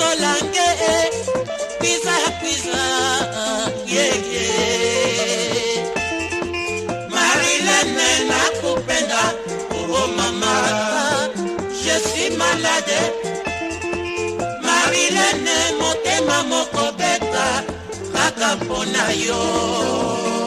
solange pisa pisa yeye marilene nakupenda oh, oh mama je suis malade marilene motema moko beta kaka mpona yo